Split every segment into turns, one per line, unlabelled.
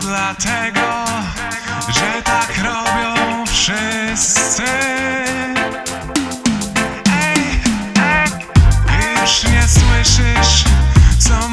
dlatego, że tak robią wszyscy. Ej, ej, już nie słyszysz, co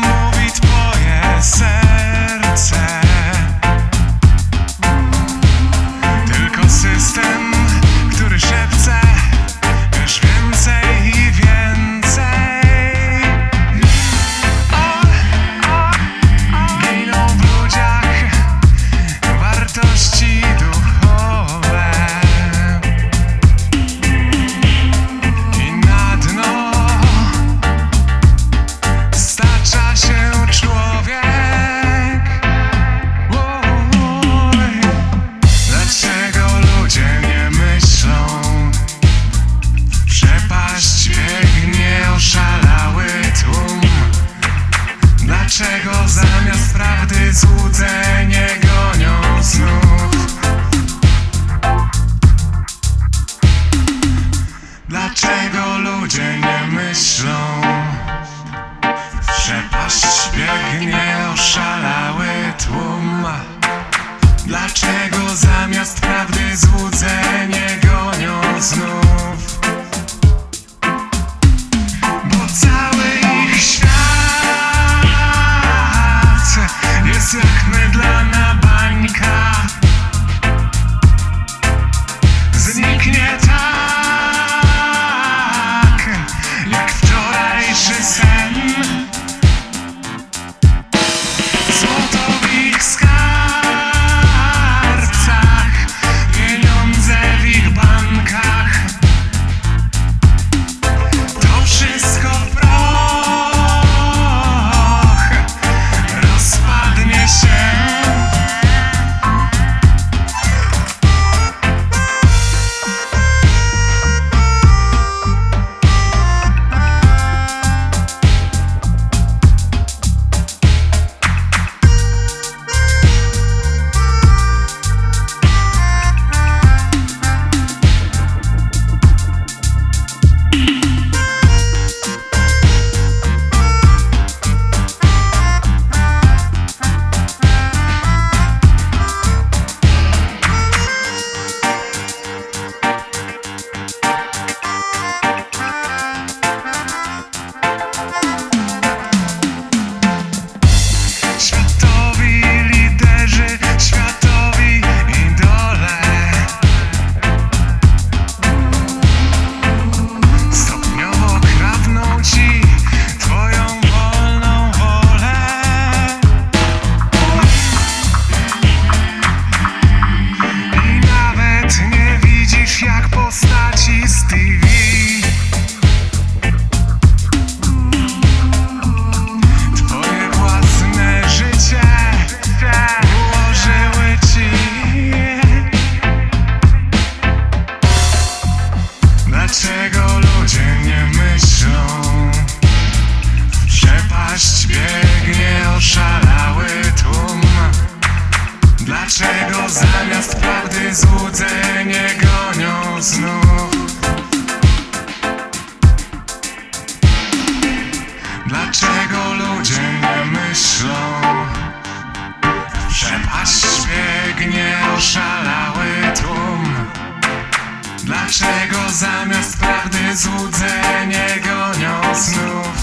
Dość biegnie oszalały tłum Dlaczego zamiast prawdy złudzenie gonią znów? Dlaczego zamiast prawdy złudzenie gonią znów? Dlaczego ludzie nie myślą Przepaść biegnie oszalały tłum? Dlaczego zamiast prawdy złudzenie gonią znów?